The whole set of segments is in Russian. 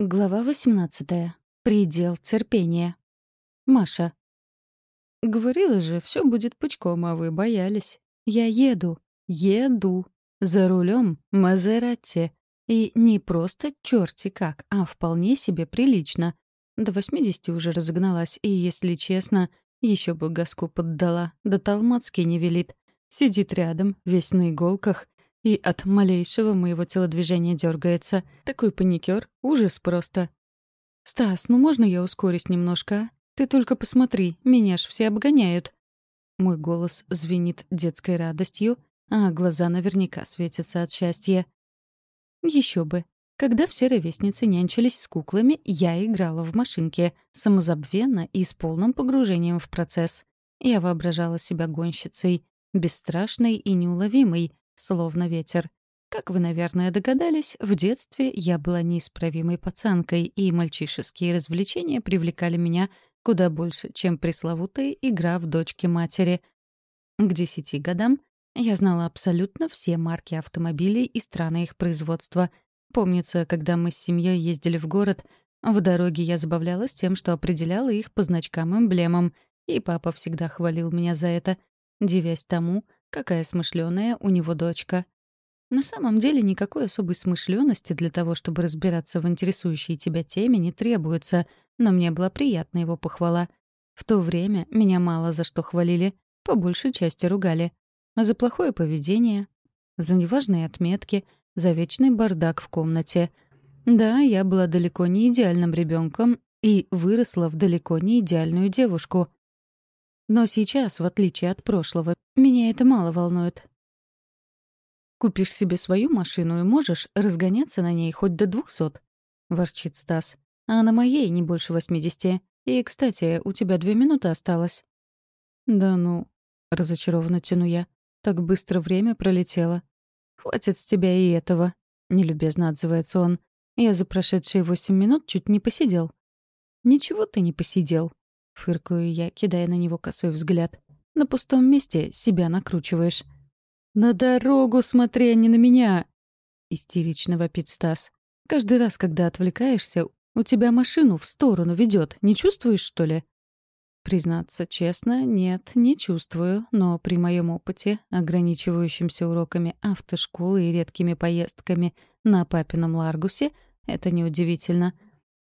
Глава 18. Предел терпения. Маша. Говорила же, все будет пучком, а вы боялись. Я еду, еду. За рулем Мазератти. И не просто черти как, а вполне себе прилично. До 80 уже разогналась, и, если честно, еще бы газку поддала. Да Талмацкий не велит. Сидит рядом, весь на иголках, и от малейшего моего телодвижения дергается. Такой паникер, ужас просто. «Стас, ну можно я ускорюсь немножко, а? Ты только посмотри, меня ж все обгоняют». Мой голос звенит детской радостью, а глаза наверняка светятся от счастья. Еще бы. Когда все ровесницы нянчились с куклами, я играла в машинке, самозабвенно и с полным погружением в процесс. Я воображала себя гонщицей, бесстрашной и неуловимой, словно ветер. Как вы, наверное, догадались, в детстве я была неисправимой пацанкой, и мальчишеские развлечения привлекали меня куда больше, чем пресловутая игра в дочке матери. К десяти годам я знала абсолютно все марки автомобилей и страны их производства. Помнится, когда мы с семьей ездили в город, в дороге я забавлялась тем, что определяла их по значкам-эмблемам, и папа всегда хвалил меня за это, девясь тому, Какая смышленая у него дочка. На самом деле никакой особой смышленности для того, чтобы разбираться в интересующей тебя теме, не требуется, но мне была приятна его похвала. В то время меня мало за что хвалили, по большей части ругали. За плохое поведение, за неважные отметки, за вечный бардак в комнате. Да, я была далеко не идеальным ребенком и выросла в далеко не идеальную девушку. Но сейчас, в отличие от прошлого, меня это мало волнует. «Купишь себе свою машину и можешь разгоняться на ней хоть до двухсот», — ворчит Стас. «А на моей не больше восьмидесяти. И, кстати, у тебя две минуты осталось». «Да ну», — разочарованно тяну я. «Так быстро время пролетело». «Хватит с тебя и этого», — нелюбезно отзывается он. «Я за прошедшие восемь минут чуть не посидел». «Ничего ты не посидел», — фыркаю я, кидая на него косой взгляд. «На пустом месте себя накручиваешь». «На дорогу смотри, а не на меня!» — истерично вопит Стас. «Каждый раз, когда отвлекаешься, у тебя машину в сторону ведет. Не чувствуешь, что ли?» Признаться честно, нет, не чувствую, но при моем опыте, ограничивающемся уроками автошколы и редкими поездками на папином Ларгусе, это неудивительно.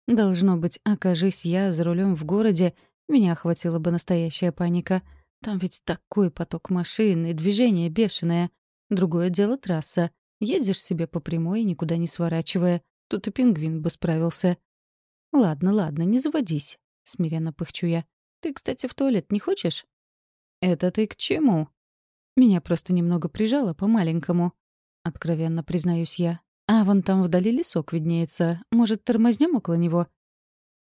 Должно быть, окажись я за рулем в городе, меня охватила бы настоящая паника. Там ведь такой поток машин и движение бешеное. Другое дело трасса. Едешь себе по прямой, никуда не сворачивая. Тут и пингвин бы справился. «Ладно, ладно, не заводись», — смиренно пыхчу я. «Ты, кстати, в туалет не хочешь?» «Это ты к чему?» «Меня просто немного прижало по-маленькому», — откровенно признаюсь я. «А вон там вдали лесок виднеется. Может, тормознем около него?»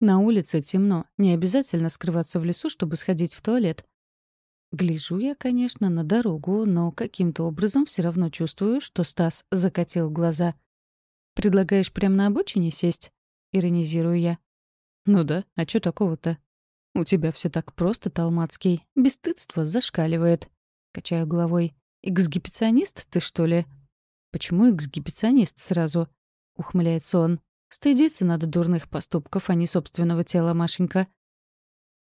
На улице темно, не обязательно скрываться в лесу, чтобы сходить в туалет. Гляжу я, конечно, на дорогу, но каким-то образом все равно чувствую, что Стас закатил глаза. «Предлагаешь прямо на обочине сесть?» — иронизирую я. «Ну да, а чё такого-то?» «У тебя все так просто, Талмацкий. Бесстыдство зашкаливает». Качаю головой. «Эксгибиционист ты, что ли?» «Почему эксгибиционист сразу?» — ухмыляется он. Стыдиться надо дурных поступков, а не собственного тела, Машенька.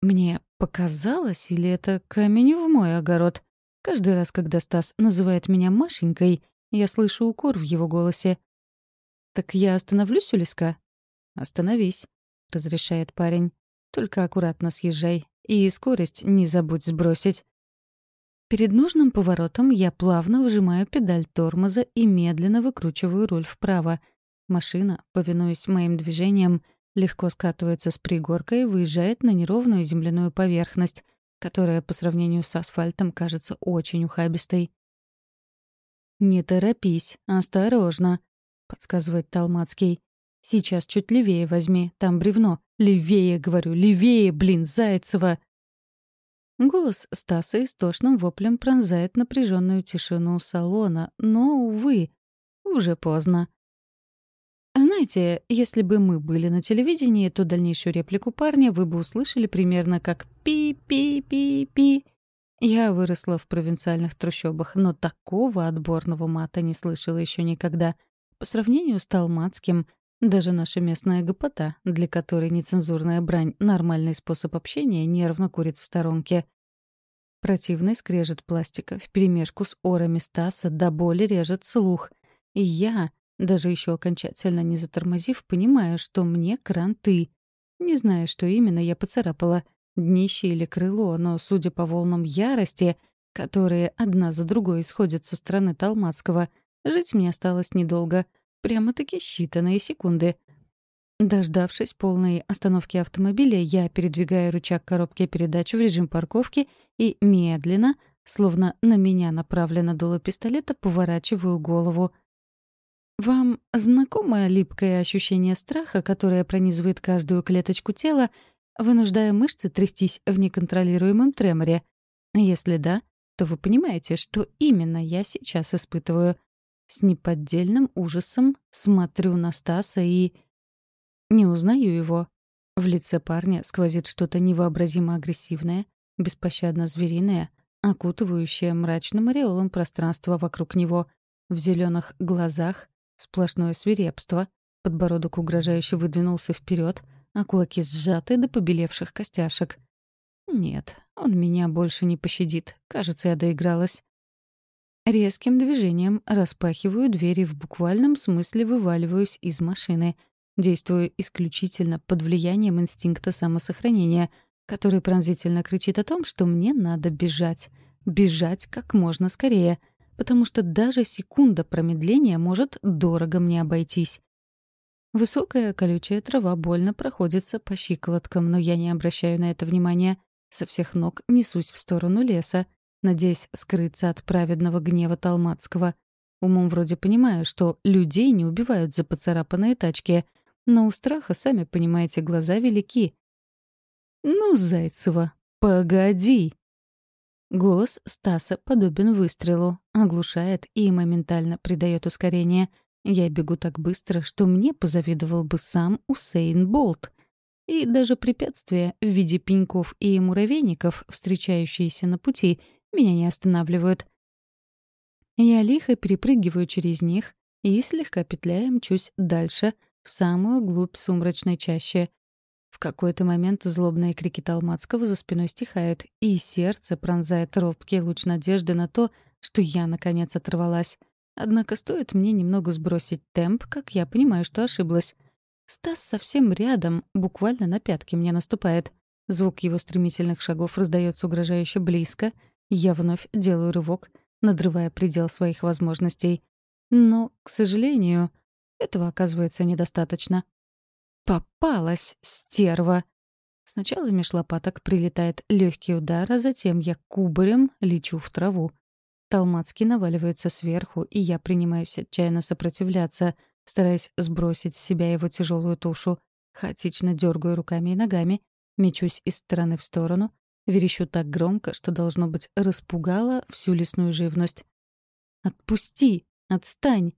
Мне показалось, или это камень в мой огород? Каждый раз, когда Стас называет меня Машенькой, я слышу укор в его голосе. «Так я остановлюсь у леска?» «Остановись», — разрешает парень. «Только аккуратно съезжай. И скорость не забудь сбросить». Перед нужным поворотом я плавно выжимаю педаль тормоза и медленно выкручиваю руль вправо — Машина, повинуясь моим движениям, легко скатывается с пригорка и выезжает на неровную земляную поверхность, которая по сравнению с асфальтом кажется очень ухабистой. «Не торопись, осторожно», — подсказывает Талмацкий. «Сейчас чуть левее возьми, там бревно. Левее, говорю, левее, блин, Зайцева!» Голос Стаса истошным воплем пронзает напряженную тишину салона, но, увы, уже поздно. Знаете, если бы мы были на телевидении, то дальнейшую реплику парня вы бы услышали примерно как «пи-пи-пи-пи». Я выросла в провинциальных трущобах, но такого отборного мата не слышала еще никогда. По сравнению с талмацким, Даже наша местная гопота, для которой нецензурная брань — нормальный способ общения, нервно курит в сторонке. Противный скрежет пластика вперемешку с орами Стаса до боли режет слух. И я, даже еще окончательно не затормозив, понимаю, что мне кранты. Не знаю, что именно я поцарапала — днище или крыло, но, судя по волнам ярости, которые одна за другой исходят со стороны Талмацкого, жить мне осталось недолго — Прямо-таки считанные секунды. Дождавшись полной остановки автомобиля, я передвигаю рычаг коробки передач в режим парковки и медленно, словно на меня направлено дуло пистолета, поворачиваю голову. Вам знакомо липкое ощущение страха, которое пронизывает каждую клеточку тела, вынуждая мышцы трястись в неконтролируемом треморе? Если да, то вы понимаете, что именно я сейчас испытываю. С неподдельным ужасом смотрю на Стаса и... Не узнаю его. В лице парня сквозит что-то невообразимо агрессивное, беспощадно звериное, окутывающее мрачным ореолом пространство вокруг него. В зеленых глазах сплошное свирепство, подбородок угрожающе выдвинулся вперед, а кулаки сжаты до побелевших костяшек. Нет, он меня больше не пощадит. Кажется, я доигралась. Резким движением распахиваю двери в буквальном смысле вываливаюсь из машины, действую исключительно под влиянием инстинкта самосохранения, который пронзительно кричит о том, что мне надо бежать. Бежать как можно скорее, потому что даже секунда промедления может дорого мне обойтись. Высокая колючая трава больно проходится по щиколоткам, но я не обращаю на это внимания. Со всех ног несусь в сторону леса, надеясь скрыться от праведного гнева Талмацкого. Умом вроде понимаю, что людей не убивают за поцарапанные тачки, но у страха, сами понимаете, глаза велики. «Ну, Зайцева, погоди!» Голос Стаса подобен выстрелу, оглушает и моментально придает ускорение. Я бегу так быстро, что мне позавидовал бы сам Усейн Болт. И даже препятствия в виде пеньков и муравейников, встречающиеся на пути, меня не останавливают. Я лихо перепрыгиваю через них и, слегка петляя, мчусь дальше, в самую глубь сумрачной чащи. В какой-то момент злобные крики Талмацкого за спиной стихают, и сердце пронзает робкий луч надежды на то, что я, наконец, оторвалась. Однако стоит мне немного сбросить темп, как я понимаю, что ошиблась. Стас совсем рядом, буквально на пятки мне наступает. Звук его стремительных шагов раздается угрожающе близко — я вновь делаю рывок, надрывая предел своих возможностей. Но, к сожалению, этого оказывается недостаточно. Попалась, стерва! Сначала меж лопаток прилетает легкий удар, а затем я кубарем лечу в траву. Талмацкий наваливается сверху, и я принимаюсь отчаянно сопротивляться, стараясь сбросить с себя его тяжелую тушу. Хаотично дергаю руками и ногами, мечусь из стороны в сторону, Верещу так громко, что, должно быть, распугала всю лесную живность. «Отпусти! Отстань!»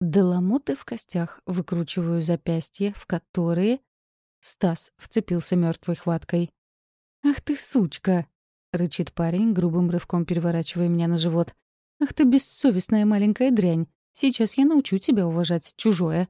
Доломоты в костях выкручиваю запястья, в которые... Стас вцепился мертвой хваткой. «Ах ты, сучка!» — рычит парень, грубым рывком переворачивая меня на живот. «Ах ты бессовестная маленькая дрянь! Сейчас я научу тебя уважать чужое!»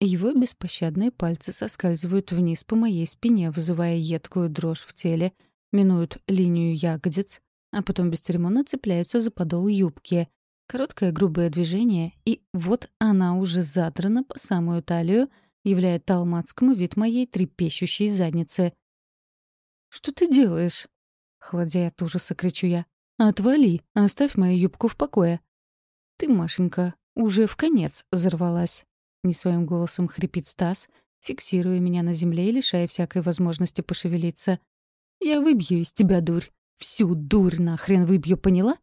Его беспощадные пальцы соскальзывают вниз по моей спине, вызывая едкую дрожь в теле — минуют линию ягодиц, а потом бесцеремонно цепляются за подол юбки. Короткое грубое движение, и вот она уже задрана по самую талию, являя талмацкому вид моей трепещущей задницы. «Что ты делаешь?» — холодея от ужаса, кричу я. «Отвали, оставь мою юбку в покое». «Ты, Машенька, уже в конец взорвалась», — не своим голосом хрипит Стас, фиксируя меня на земле и лишая всякой возможности пошевелиться. Я выбью из тебя дурь. Всю дурь нахрен выбью, поняла?